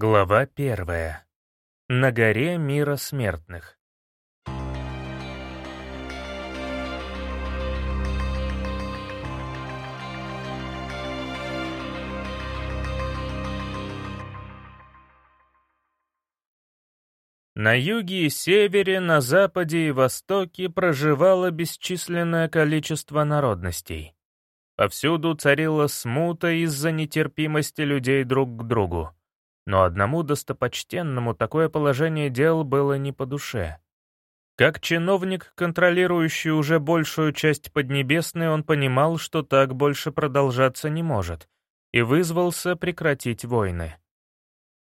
Глава первая. На горе мира смертных. На юге и севере, на западе и востоке проживало бесчисленное количество народностей. Повсюду царила смута из-за нетерпимости людей друг к другу. Но одному достопочтенному такое положение дел было не по душе. Как чиновник, контролирующий уже большую часть Поднебесной, он понимал, что так больше продолжаться не может, и вызвался прекратить войны.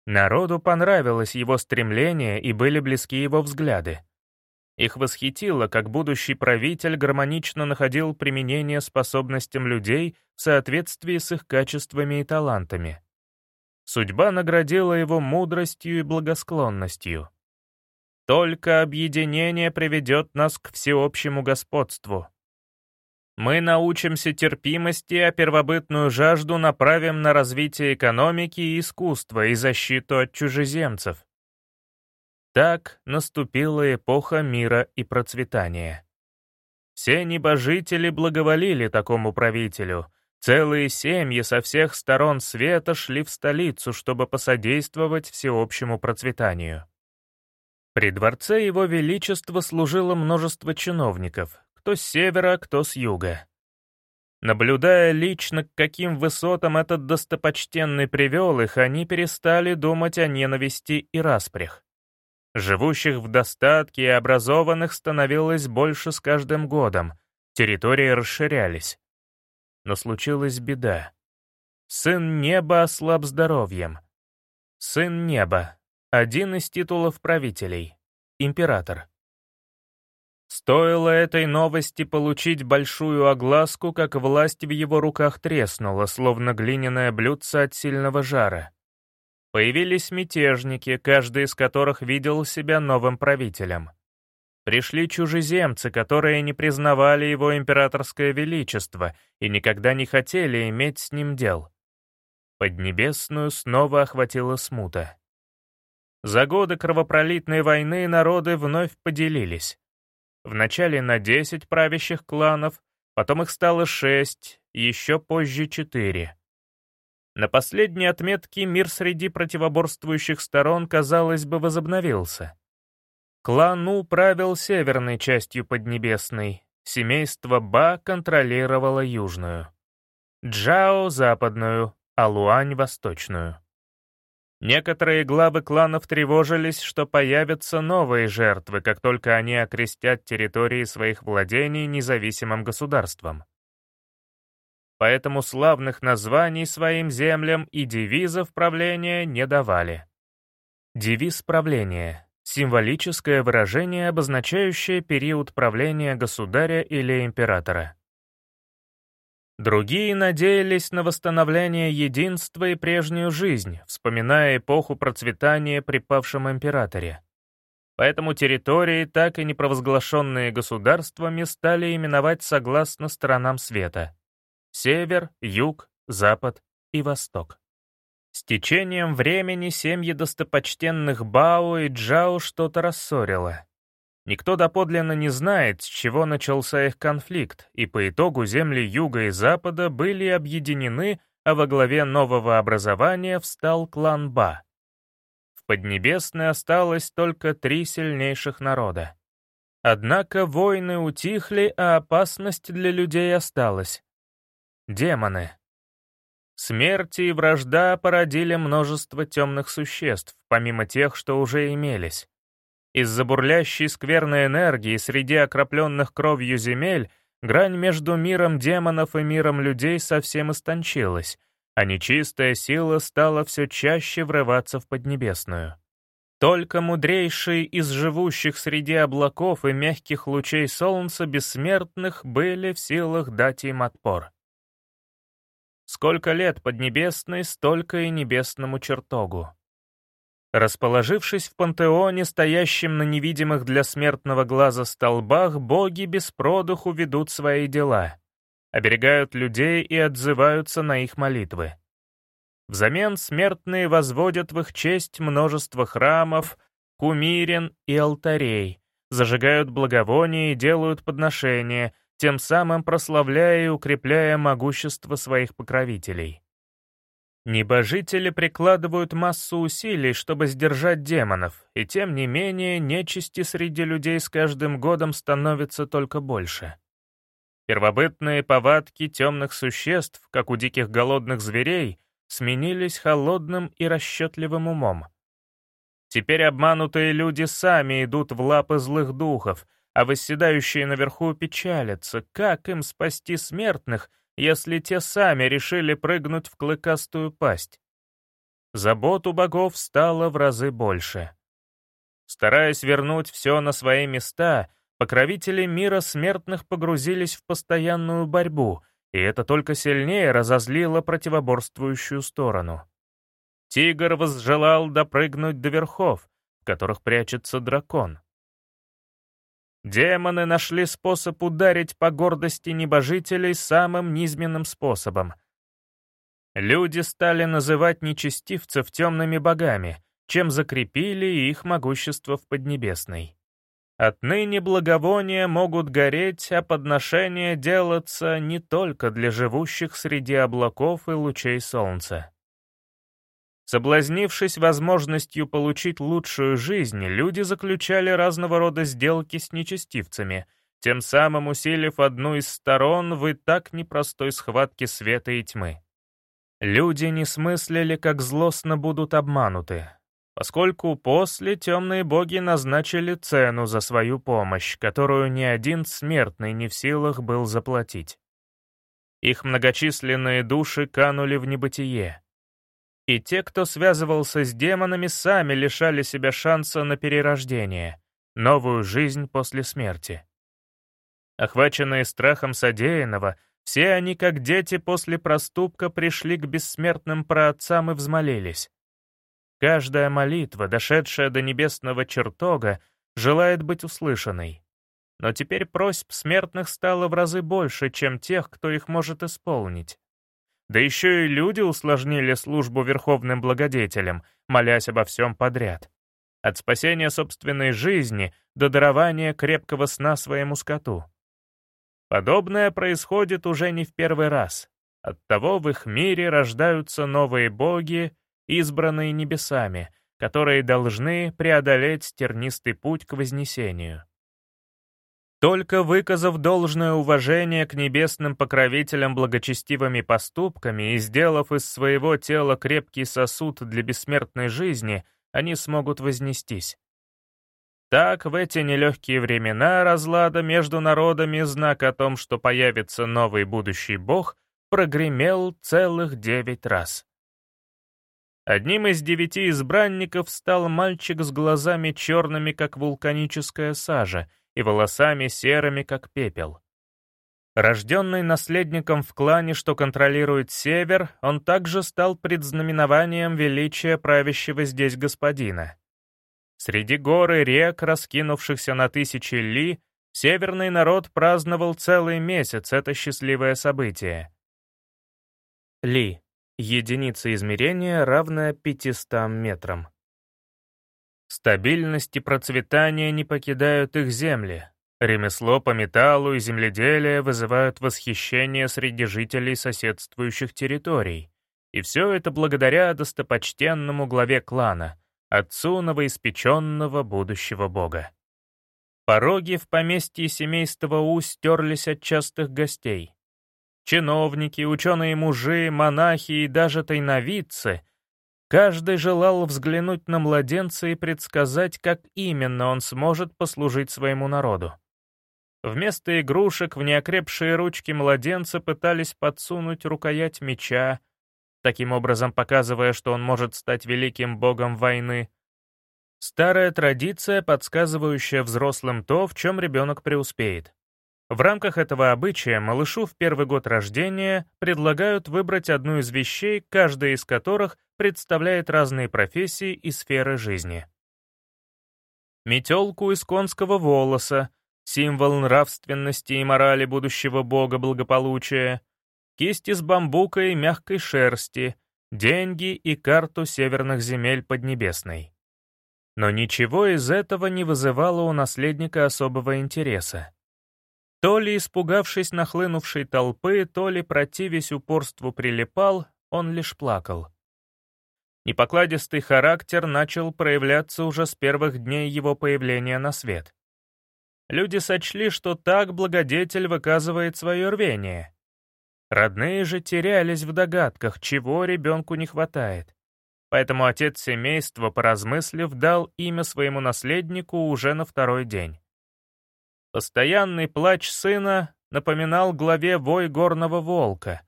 Народу понравилось его стремление и были близки его взгляды. Их восхитило, как будущий правитель гармонично находил применение способностям людей в соответствии с их качествами и талантами. Судьба наградила его мудростью и благосклонностью. Только объединение приведет нас к всеобщему господству. Мы научимся терпимости, а первобытную жажду направим на развитие экономики и искусства и защиту от чужеземцев. Так наступила эпоха мира и процветания. Все небожители благоволили такому правителю. Целые семьи со всех сторон света шли в столицу, чтобы посодействовать всеобщему процветанию. При дворце Его Величества служило множество чиновников, кто с севера, кто с юга. Наблюдая лично, к каким высотам этот достопочтенный привел их, они перестали думать о ненависти и распрях. Живущих в достатке и образованных становилось больше с каждым годом, территории расширялись. Но случилась беда. Сын неба ослаб здоровьем. Сын неба — один из титулов правителей, император. Стоило этой новости получить большую огласку, как власть в его руках треснула, словно глиняное блюдце от сильного жара. Появились мятежники, каждый из которых видел себя новым правителем. Пришли чужеземцы, которые не признавали его императорское величество и никогда не хотели иметь с ним дел. Поднебесную снова охватила смута. За годы кровопролитной войны народы вновь поделились. Вначале на 10 правящих кланов, потом их стало 6, еще позже 4. На последней отметке мир среди противоборствующих сторон, казалось бы, возобновился. Клан У правил северной частью Поднебесной, семейство Ба контролировало южную. Джао — западную, а Луань — восточную. Некоторые главы кланов тревожились, что появятся новые жертвы, как только они окрестят территории своих владений независимым государством. Поэтому славных названий своим землям и девизов правления не давали. Девиз правления — символическое выражение, обозначающее период правления государя или императора. Другие надеялись на восстановление единства и прежнюю жизнь, вспоминая эпоху процветания при павшем императоре. Поэтому территории, так и не провозглашенные государствами, стали именовать согласно сторонам света — север, юг, запад и восток. С течением времени семьи достопочтенных Бао и Джао что-то рассорило. Никто доподлинно не знает, с чего начался их конфликт, и по итогу земли Юга и Запада были объединены, а во главе нового образования встал клан Ба. В Поднебесной осталось только три сильнейших народа. Однако войны утихли, а опасность для людей осталась. Демоны. Смерти и вражда породили множество темных существ, помимо тех, что уже имелись. Из-за бурлящей скверной энергии среди окропленных кровью земель грань между миром демонов и миром людей совсем истончилась, а нечистая сила стала все чаще врываться в Поднебесную. Только мудрейшие из живущих среди облаков и мягких лучей солнца бессмертных были в силах дать им отпор. Сколько лет Поднебесной, столько и небесному чертогу. Расположившись в пантеоне, стоящем на невидимых для смертного глаза столбах, боги без продуху ведут свои дела, оберегают людей и отзываются на их молитвы. Взамен смертные возводят в их честь множество храмов, кумирен и алтарей, зажигают благовония и делают подношения, тем самым прославляя и укрепляя могущество своих покровителей. Небожители прикладывают массу усилий, чтобы сдержать демонов, и тем не менее нечисти среди людей с каждым годом становится только больше. Первобытные повадки темных существ, как у диких голодных зверей, сменились холодным и расчетливым умом. Теперь обманутые люди сами идут в лапы злых духов, а восседающие наверху печалятся, как им спасти смертных, если те сами решили прыгнуть в клыкастую пасть. Забот у богов стало в разы больше. Стараясь вернуть все на свои места, покровители мира смертных погрузились в постоянную борьбу, и это только сильнее разозлило противоборствующую сторону. Тигр возжелал допрыгнуть до верхов, в которых прячется дракон. Демоны нашли способ ударить по гордости небожителей самым низменным способом. Люди стали называть нечестивцев темными богами, чем закрепили их могущество в Поднебесной. Отныне благовония могут гореть, а подношения делаться не только для живущих среди облаков и лучей солнца. Соблазнившись возможностью получить лучшую жизнь, люди заключали разного рода сделки с нечестивцами, тем самым усилив одну из сторон в и так непростой схватке света и тьмы. Люди не смыслили, как злостно будут обмануты, поскольку после темные боги назначили цену за свою помощь, которую ни один смертный не в силах был заплатить. Их многочисленные души канули в небытие. И те, кто связывался с демонами, сами лишали себя шанса на перерождение, новую жизнь после смерти. Охваченные страхом содеянного, все они, как дети после проступка, пришли к бессмертным праотцам и взмолились. Каждая молитва, дошедшая до небесного чертога, желает быть услышанной. Но теперь просьб смертных стало в разы больше, чем тех, кто их может исполнить. Да еще и люди усложнили службу верховным благодетелям, молясь обо всем подряд. От спасения собственной жизни до дарования крепкого сна своему скоту. Подобное происходит уже не в первый раз. Оттого в их мире рождаются новые боги избранные небесами, которые должны преодолеть тернистый путь к вознесению. Только выказав должное уважение к небесным покровителям благочестивыми поступками и сделав из своего тела крепкий сосуд для бессмертной жизни, они смогут вознестись. Так, в эти нелегкие времена разлада между народами знак о том, что появится новый будущий бог, прогремел целых девять раз. Одним из девяти избранников стал мальчик с глазами черными, как вулканическая сажа, и волосами серыми, как пепел. Рожденный наследником в клане, что контролирует север, он также стал предзнаменованием величия правящего здесь господина. Среди гор и рек, раскинувшихся на тысячи ли, северный народ праздновал целый месяц это счастливое событие. Ли Единица измерения, равная 500 метрам. Стабильность и процветание не покидают их земли. Ремесло по металлу и земледелие вызывают восхищение среди жителей соседствующих территорий. И все это благодаря достопочтенному главе клана, отцу новоиспеченного будущего бога. Пороги в поместье семейства У стерлись от частых гостей. Чиновники, ученые-мужи, монахи и даже тайновидцы — Каждый желал взглянуть на младенца и предсказать, как именно он сможет послужить своему народу. Вместо игрушек в неокрепшие ручки младенца пытались подсунуть рукоять меча, таким образом показывая, что он может стать великим богом войны. Старая традиция, подсказывающая взрослым то, в чем ребенок преуспеет. В рамках этого обычая малышу в первый год рождения предлагают выбрать одну из вещей, каждая из которых представляет разные профессии и сферы жизни. Метелку из конского волоса, символ нравственности и морали будущего бога благополучия, кисть из бамбука и мягкой шерсти, деньги и карту северных земель Поднебесной. Но ничего из этого не вызывало у наследника особого интереса. То ли испугавшись нахлынувшей толпы, то ли противясь упорству прилипал, он лишь плакал. Непокладистый характер начал проявляться уже с первых дней его появления на свет. Люди сочли, что так благодетель выказывает свое рвение. Родные же терялись в догадках, чего ребенку не хватает. Поэтому отец семейства, поразмыслив, дал имя своему наследнику уже на второй день. Постоянный плач сына напоминал главе вой горного волка,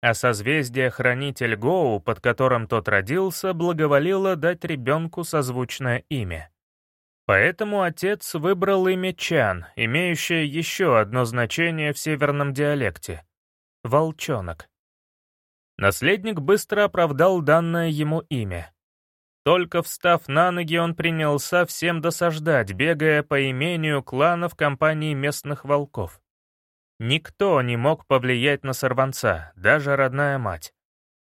а созвездие Хранитель Гоу, под которым тот родился, благоволило дать ребенку созвучное имя. Поэтому отец выбрал имя Чан, имеющее еще одно значение в северном диалекте — «волчонок». Наследник быстро оправдал данное ему имя. Только встав на ноги, он принялся всем досаждать, бегая по имению клана в компании местных волков. Никто не мог повлиять на сорванца, даже родная мать,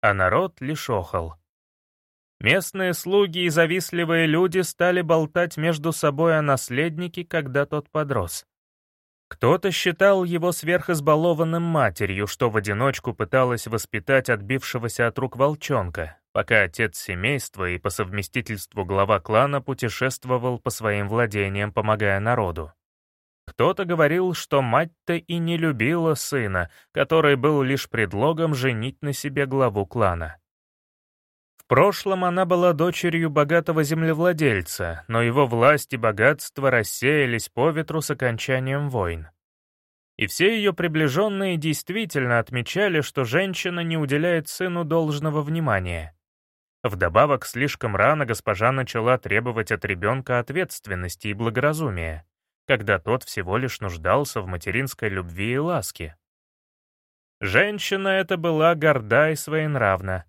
а народ лишь охал. Местные слуги и завистливые люди стали болтать между собой о наследнике, когда тот подрос. Кто-то считал его сверхизбалованным матерью, что в одиночку пыталась воспитать отбившегося от рук волчонка, пока отец семейства и по совместительству глава клана путешествовал по своим владениям, помогая народу. Кто-то говорил, что мать-то и не любила сына, который был лишь предлогом женить на себе главу клана. В прошлом она была дочерью богатого землевладельца, но его власть и богатство рассеялись по ветру с окончанием войн. И все ее приближенные действительно отмечали, что женщина не уделяет сыну должного внимания. Вдобавок, слишком рано госпожа начала требовать от ребенка ответственности и благоразумия, когда тот всего лишь нуждался в материнской любви и ласке. Женщина эта была горда и своенравна,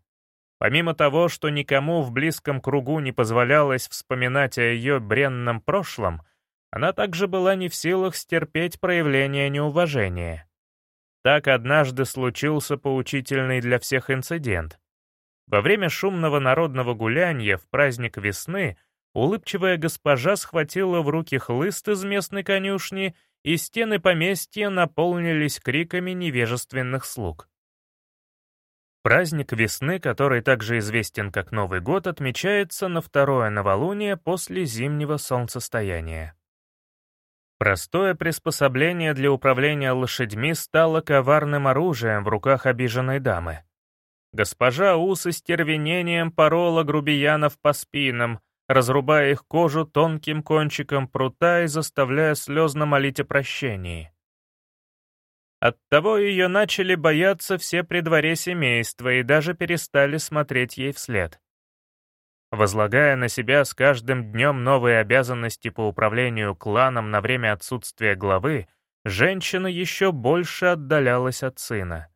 Помимо того, что никому в близком кругу не позволялось вспоминать о ее бренном прошлом, она также была не в силах стерпеть проявление неуважения. Так однажды случился поучительный для всех инцидент. Во время шумного народного гуляния в праздник весны улыбчивая госпожа схватила в руки хлыст из местной конюшни, и стены поместья наполнились криками невежественных слуг. Праздник весны, который также известен как Новый год, отмечается на второе новолуние после зимнего солнцестояния. Простое приспособление для управления лошадьми стало коварным оружием в руках обиженной дамы. Госпожа Ус стервенением порола грубиянов по спинам, разрубая их кожу тонким кончиком прута и заставляя слезно молить о прощении. Оттого ее начали бояться все при дворе семейства и даже перестали смотреть ей вслед. Возлагая на себя с каждым днем новые обязанности по управлению кланом на время отсутствия главы, женщина еще больше отдалялась от сына.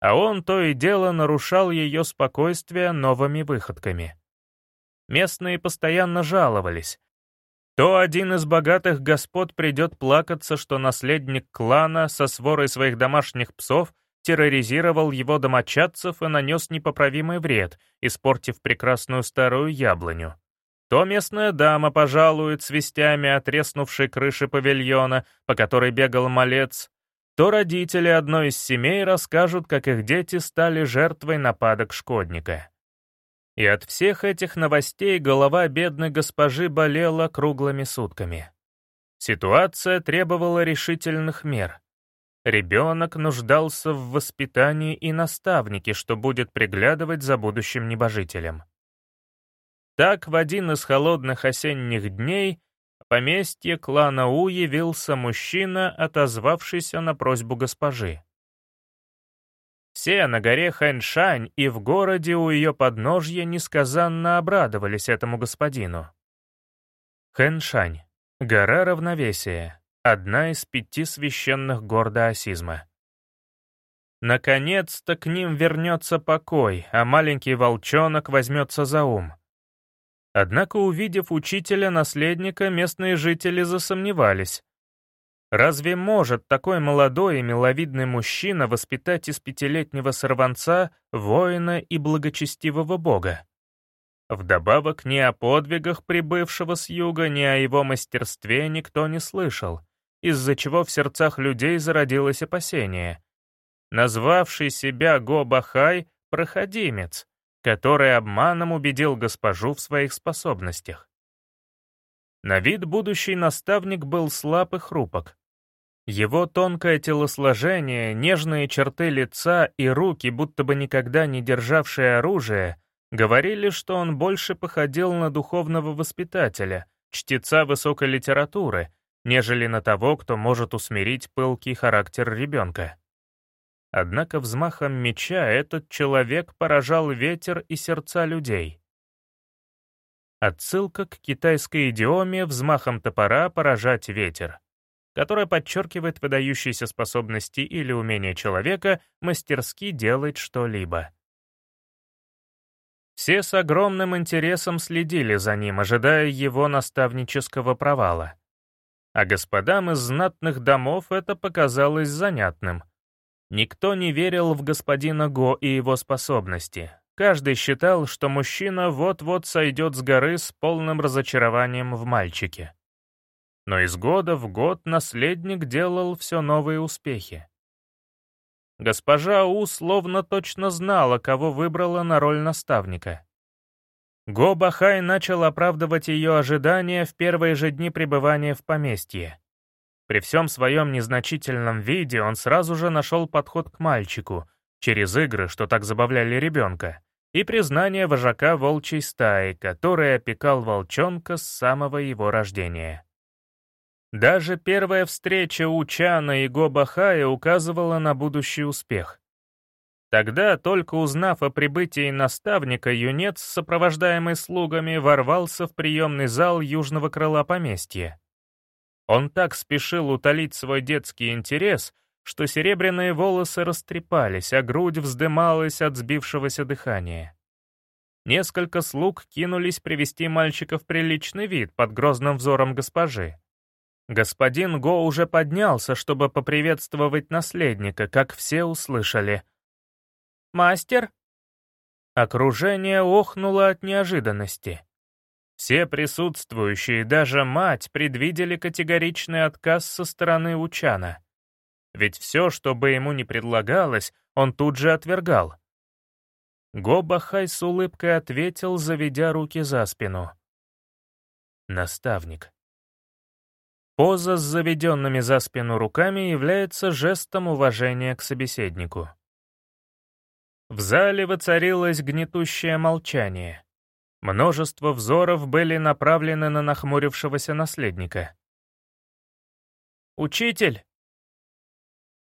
А он то и дело нарушал ее спокойствие новыми выходками. Местные постоянно жаловались, то один из богатых господ придет плакаться, что наследник клана со сворой своих домашних псов терроризировал его домочадцев и нанес непоправимый вред, испортив прекрасную старую яблоню. То местная дама пожалует с вестями крыше павильона, по которой бегал малец, то родители одной из семей расскажут, как их дети стали жертвой нападок шкодника. И от всех этих новостей голова бедной госпожи болела круглыми сутками. Ситуация требовала решительных мер. Ребенок нуждался в воспитании и наставнике, что будет приглядывать за будущим небожителем. Так в один из холодных осенних дней в поместье клана У явился мужчина, отозвавшийся на просьбу госпожи. Все на горе Хэншань и в городе у ее подножья несказанно обрадовались этому господину. Хэншань — гора равновесия, одна из пяти священных гор даосизма. Наконец-то к ним вернется покой, а маленький волчонок возьмется за ум. Однако, увидев учителя-наследника, местные жители засомневались. Разве может такой молодой и миловидный мужчина воспитать из пятилетнего сорванца воина и благочестивого бога? Вдобавок ни о подвигах прибывшего с юга, ни о его мастерстве никто не слышал, из-за чего в сердцах людей зародилось опасение. Назвавший себя Го-Бахай — проходимец, который обманом убедил госпожу в своих способностях. На вид будущий наставник был слаб и хрупок. Его тонкое телосложение, нежные черты лица и руки, будто бы никогда не державшие оружие, говорили, что он больше походил на духовного воспитателя, чтеца высокой литературы, нежели на того, кто может усмирить пылкий характер ребенка. Однако взмахом меча этот человек поражал ветер и сердца людей. Отсылка к китайской идиоме взмахом топора поражать ветер, которая подчеркивает выдающиеся способности или умения человека мастерски делать что-либо. Все с огромным интересом следили за ним, ожидая его наставнического провала. А господам из знатных домов это показалось занятным. Никто не верил в господина Го и его способности, Каждый считал, что мужчина вот-вот сойдет с горы с полным разочарованием в мальчике. Но из года в год наследник делал все новые успехи. Госпожа У словно точно знала, кого выбрала на роль наставника. Го Бахай начал оправдывать ее ожидания в первые же дни пребывания в поместье. При всем своем незначительном виде он сразу же нашел подход к мальчику, через игры, что так забавляли ребенка, и признание вожака волчьей стаи, который опекал волчонка с самого его рождения. Даже первая встреча Учана и Гобахая указывала на будущий успех. Тогда, только узнав о прибытии наставника, юнец, сопровождаемый слугами, ворвался в приемный зал южного крыла поместья. Он так спешил утолить свой детский интерес, что серебряные волосы растрепались, а грудь вздымалась от сбившегося дыхания. Несколько слуг кинулись привести мальчика в приличный вид под грозным взором госпожи. Господин Го уже поднялся, чтобы поприветствовать наследника, как все услышали. «Мастер?» Окружение охнуло от неожиданности. Все присутствующие, даже мать, предвидели категоричный отказ со стороны Учана. Ведь все, что бы ему ни предлагалось, он тут же отвергал. Гобахай с улыбкой ответил, заведя руки за спину. Наставник. Поза с заведенными за спину руками является жестом уважения к собеседнику. В зале воцарилось гнетущее молчание. Множество взоров были направлены на нахмурившегося наследника. «Учитель!»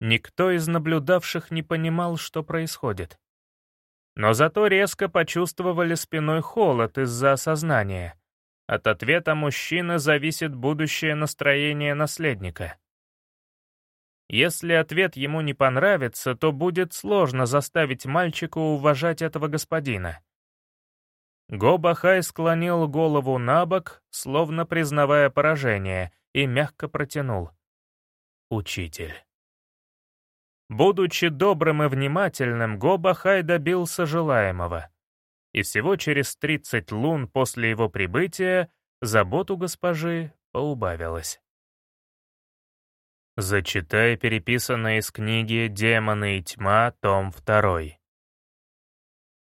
Никто из наблюдавших не понимал, что происходит. Но зато резко почувствовали спиной холод из-за осознания. От ответа мужчины зависит будущее настроение наследника. Если ответ ему не понравится, то будет сложно заставить мальчика уважать этого господина. Гобахай склонил голову на бок, словно признавая поражение, и мягко протянул. «Учитель». Будучи добрым и внимательным, Гобахай добился желаемого. И всего через 30 лун после его прибытия заботу госпожи поубавилась. Зачитай переписанное из книги «Демоны и тьма», том 2.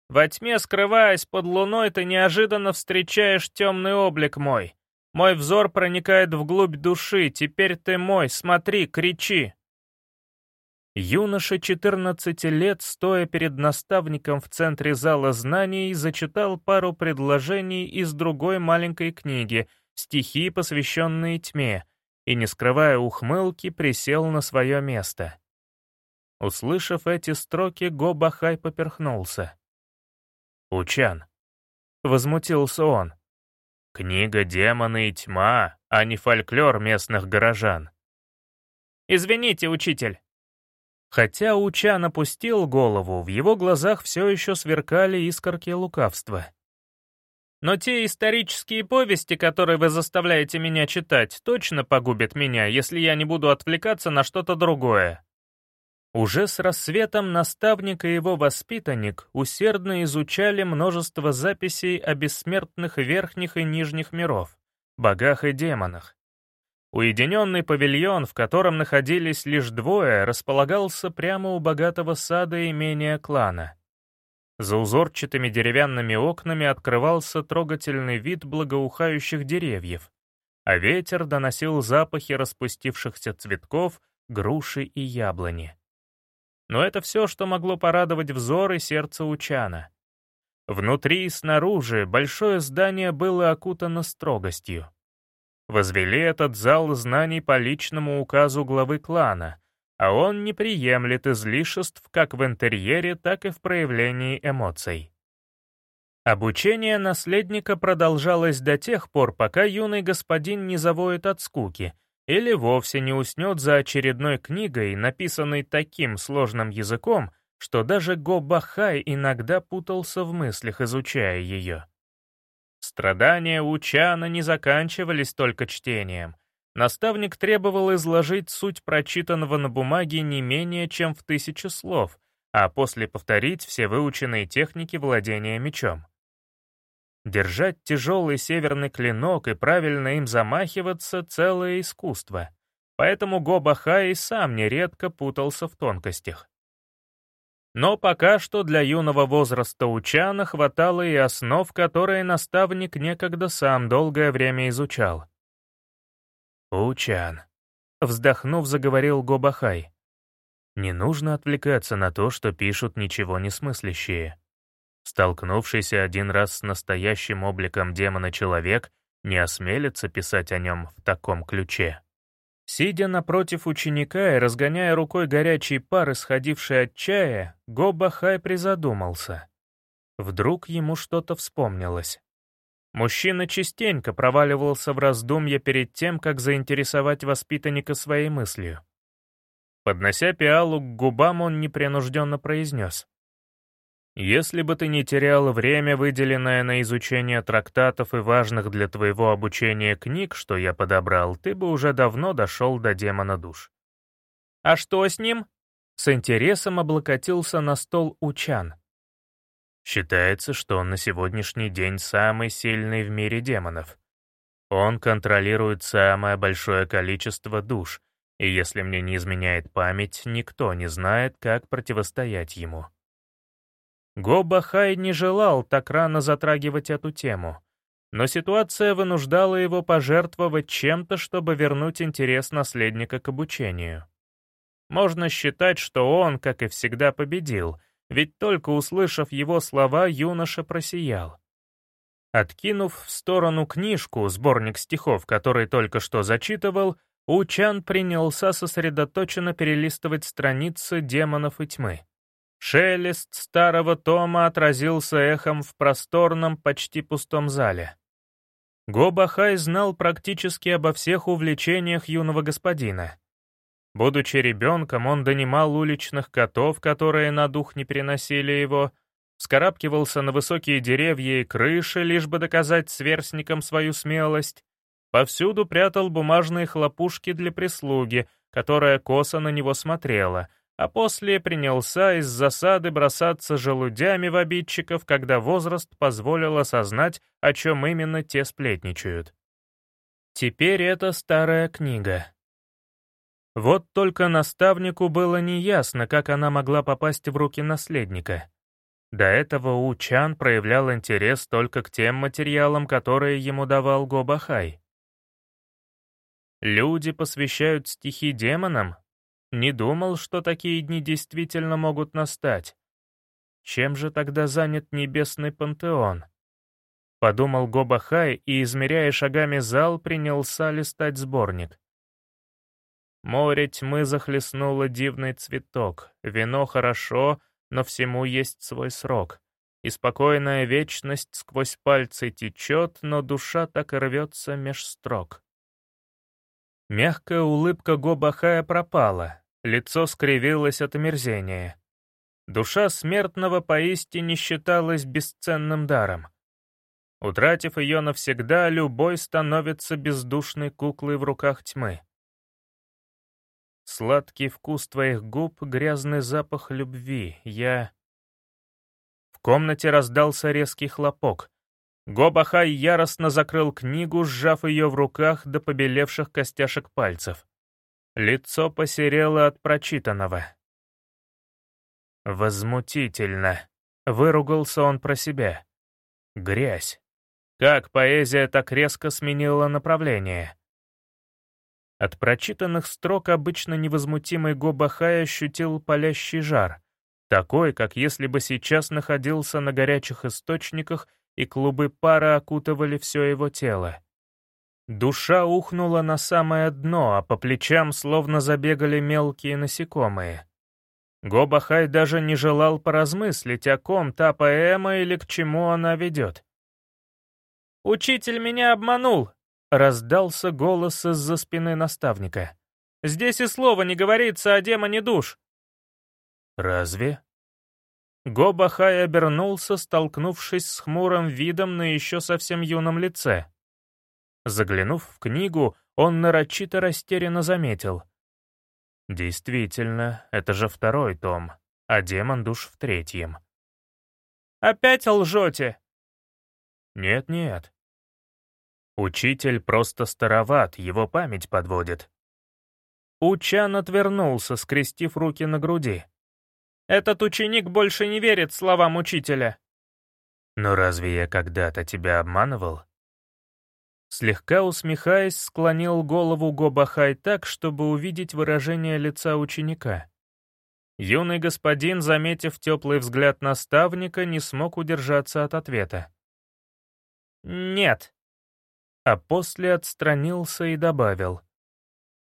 Во тьме, скрываясь под луной, ты неожиданно встречаешь темный облик мой. Мой взор проникает вглубь души, теперь ты мой, смотри, кричи. Юноша 14 лет, стоя перед наставником в центре зала знаний, зачитал пару предложений из другой маленькой книги «Стихи, посвященные тьме», и, не скрывая ухмылки, присел на свое место. Услышав эти строки, Го Бахай поперхнулся. «Учан», — возмутился он, — «книга «Демоны и тьма», а не фольклор местных горожан». «Извините, учитель», Хотя Учан опустил голову, в его глазах все еще сверкали искорки лукавства. Но те исторические повести, которые вы заставляете меня читать, точно погубят меня, если я не буду отвлекаться на что-то другое. Уже с рассветом наставник и его воспитанник усердно изучали множество записей о бессмертных верхних и нижних миров, богах и демонах. Уединенный павильон, в котором находились лишь двое, располагался прямо у богатого сада имения клана. За узорчатыми деревянными окнами открывался трогательный вид благоухающих деревьев, а ветер доносил запахи распустившихся цветков, груши и яблони. Но это все, что могло порадовать взор и сердце Учана. Внутри и снаружи большое здание было окутано строгостью. Возвели этот зал знаний по личному указу главы клана, а он не приемлет излишеств как в интерьере, так и в проявлении эмоций. Обучение наследника продолжалось до тех пор, пока юный господин не завоет от скуки — или вовсе не уснет за очередной книгой, написанной таким сложным языком, что даже Го Бахай иногда путался в мыслях, изучая ее. Страдания у Чана не заканчивались только чтением. Наставник требовал изложить суть прочитанного на бумаге не менее чем в тысячу слов, а после повторить все выученные техники владения мечом. Держать тяжелый северный клинок и правильно им замахиваться — целое искусство. Поэтому Гобаха и сам нередко путался в тонкостях. Но пока что для юного возраста Учана хватало и основ, которые наставник некогда сам долгое время изучал. «Учан», — вздохнув, заговорил Гобахай, — «не нужно отвлекаться на то, что пишут ничего не смыслящие. Столкнувшийся один раз с настоящим обликом демона человек не осмелится писать о нем в таком ключе. Сидя напротив ученика и разгоняя рукой горячий пар, исходивший от чая, Гоба Хай призадумался. Вдруг ему что-то вспомнилось. Мужчина частенько проваливался в раздумья перед тем, как заинтересовать воспитанника своей мыслью. Поднося пиалу к губам, он непринужденно произнес. Если бы ты не терял время, выделенное на изучение трактатов и важных для твоего обучения книг, что я подобрал, ты бы уже давно дошел до демона душ. А что с ним? С интересом облокотился на стол Учан. Считается, что он на сегодняшний день самый сильный в мире демонов. Он контролирует самое большое количество душ, и если мне не изменяет память, никто не знает, как противостоять ему. Гоба Хай не желал так рано затрагивать эту тему, но ситуация вынуждала его пожертвовать чем-то, чтобы вернуть интерес наследника к обучению. Можно считать, что он, как и всегда, победил, ведь только услышав его слова, юноша просиял. Откинув в сторону книжку, сборник стихов, который только что зачитывал, Учан принялся сосредоточенно перелистывать страницы демонов и тьмы. Шелест старого тома отразился эхом в просторном, почти пустом зале. Гобахай знал практически обо всех увлечениях юного господина. Будучи ребенком, он донимал уличных котов, которые на дух не переносили его, вскарабкивался на высокие деревья и крыши, лишь бы доказать сверстникам свою смелость, повсюду прятал бумажные хлопушки для прислуги, которая косо на него смотрела — а после принялся из засады бросаться желудями в обидчиков, когда возраст позволил осознать, о чем именно те сплетничают. Теперь это старая книга. Вот только наставнику было неясно, как она могла попасть в руки наследника. До этого Учан проявлял интерес только к тем материалам, которые ему давал Гобахай. Люди посвящают стихи демонам, не думал, что такие дни действительно могут настать. Чем же тогда занят небесный пантеон? Подумал Гобахай и, измеряя шагами зал, принялся листать сборник. Море тьмы захлестнуло дивный цветок. Вино хорошо, но всему есть свой срок. И спокойная вечность сквозь пальцы течет, но душа так и рвется меж строк. Мягкая улыбка Гобахая пропала, лицо скривилось от омерзения. Душа смертного поистине считалась бесценным даром. Утратив ее навсегда, любой становится бездушной куклой в руках тьмы. Сладкий вкус твоих губ, грязный запах любви. Я... В комнате раздался резкий хлопок. Гобахай яростно закрыл книгу, сжав ее в руках до побелевших костяшек пальцев. Лицо посерело от прочитанного. «Возмутительно!» — выругался он про себя. «Грязь! Как поэзия так резко сменила направление!» От прочитанных строк обычно невозмутимый Гобахай ощутил палящий жар, такой, как если бы сейчас находился на горячих источниках и клубы пара окутывали все его тело. Душа ухнула на самое дно, а по плечам словно забегали мелкие насекомые. Гобахай даже не желал поразмыслить, о ком та поэма или к чему она ведет. «Учитель меня обманул!» Раздался голос из-за спины наставника. «Здесь и слова не говорится о демоне душ». «Разве?» Гобахай обернулся, столкнувшись с хмурым видом на еще совсем юном лице. Заглянув в книгу, он нарочито растерянно заметил. «Действительно, это же второй том, а демон душ в третьем». «Опять лжете?» «Нет-нет, Учитель просто староват, его память подводит. Учан отвернулся, скрестив руки на груди. «Этот ученик больше не верит словам учителя». «Но разве я когда-то тебя обманывал?» Слегка усмехаясь, склонил голову Гобахай так, чтобы увидеть выражение лица ученика. Юный господин, заметив теплый взгляд наставника, не смог удержаться от ответа. «Нет», а после отстранился и добавил.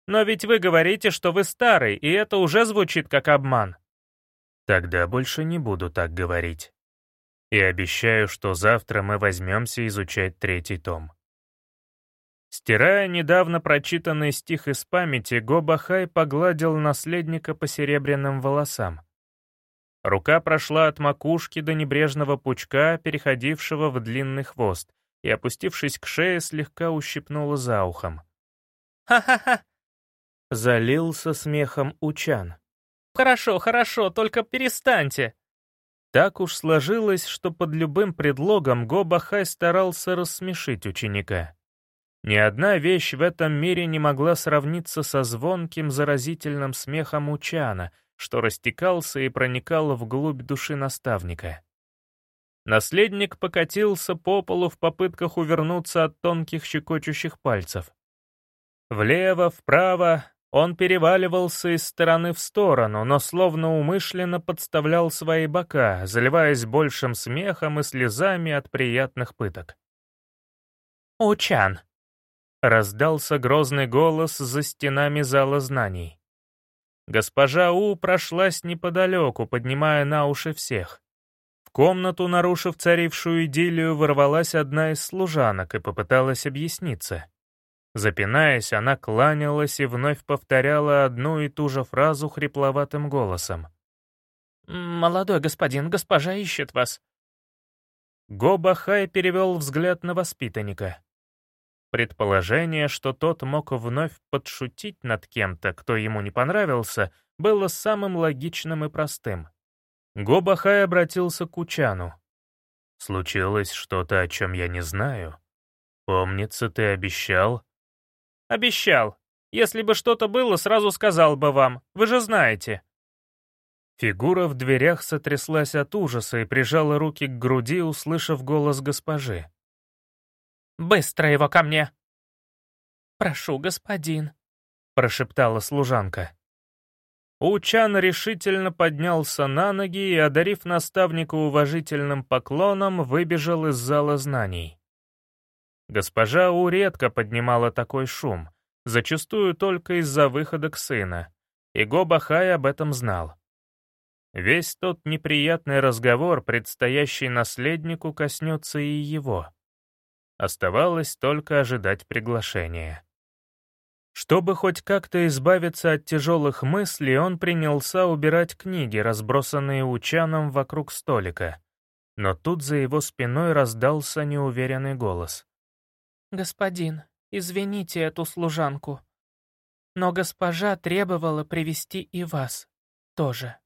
«Но ведь вы говорите, что вы старый, и это уже звучит как обман». «Тогда больше не буду так говорить. И обещаю, что завтра мы возьмемся изучать третий том». Стирая недавно прочитанный стих из памяти, Гобахай погладил наследника по серебряным волосам. Рука прошла от макушки до небрежного пучка, переходившего в длинный хвост, и, опустившись к шее, слегка ущипнула за ухом. «Ха-ха-ха!» — залился смехом Учан. «Хорошо, хорошо, только перестаньте!» Так уж сложилось, что под любым предлогом Гобахай старался рассмешить ученика. Ни одна вещь в этом мире не могла сравниться со звонким заразительным смехом Учана, что растекался и проникал вглубь души наставника. Наследник покатился по полу в попытках увернуться от тонких щекочущих пальцев. Влево, вправо он переваливался из стороны в сторону, но словно умышленно подставлял свои бока, заливаясь большим смехом и слезами от приятных пыток. «Учан!» — раздался грозный голос за стенами зала знаний. Госпожа У прошлась неподалеку, поднимая на уши всех комнату, нарушив царившую идиллию, ворвалась одна из служанок и попыталась объясниться. Запинаясь, она кланялась и вновь повторяла одну и ту же фразу хрипловатым голосом. «Молодой господин, госпожа ищет вас». Гобахай перевел взгляд на воспитанника. Предположение, что тот мог вновь подшутить над кем-то, кто ему не понравился, было самым логичным и простым. Гобахай обратился к Учану. «Случилось что-то, о чем я не знаю. Помнится, ты обещал?» «Обещал. Если бы что-то было, сразу сказал бы вам. Вы же знаете». Фигура в дверях сотряслась от ужаса и прижала руки к груди, услышав голос госпожи. «Быстро его ко мне!» «Прошу, господин», — прошептала служанка. Учан решительно поднялся на ноги и, одарив наставника уважительным поклоном, выбежал из зала знаний. Госпожа У редко поднимала такой шум, зачастую только из-за выхода к сына, и Гобахай об этом знал. Весь тот неприятный разговор, предстоящий наследнику, коснется и его. Оставалось только ожидать приглашения. Чтобы хоть как-то избавиться от тяжелых мыслей, он принялся убирать книги, разбросанные учаном вокруг столика. Но тут за его спиной раздался неуверенный голос. «Господин, извините эту служанку, но госпожа требовала привести и вас тоже».